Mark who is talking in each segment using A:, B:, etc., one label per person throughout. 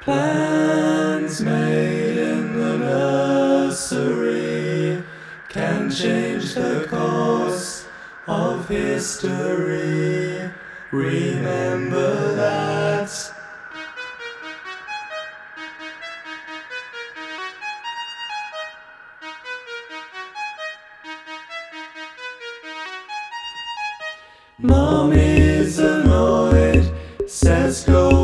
A: Plans made in the nursery can change the course of history. Remember that. Mom is annoyed, says go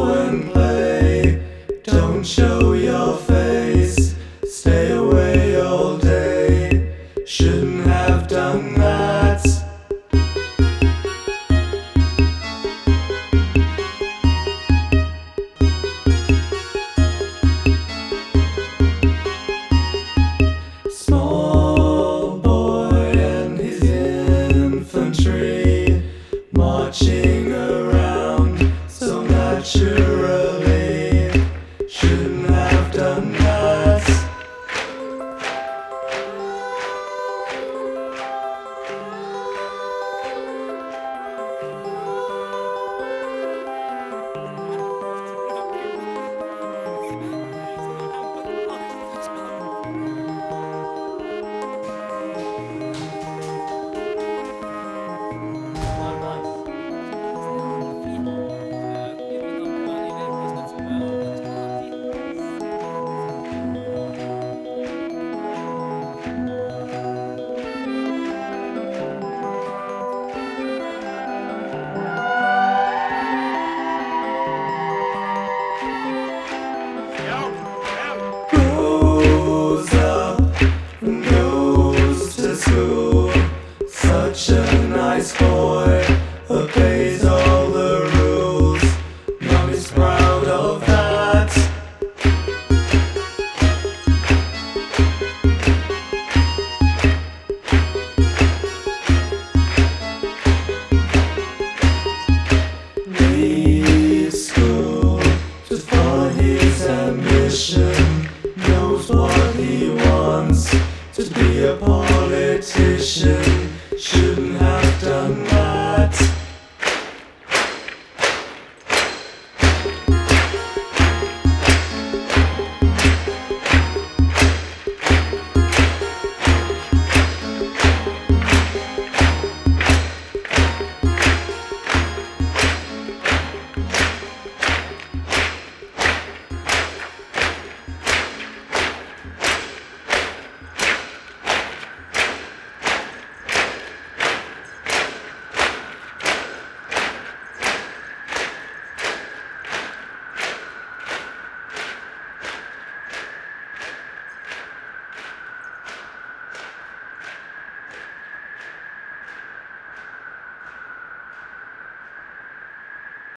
A: boy obeys all the rules. Proud of that. His. Knows what he wants to be a part.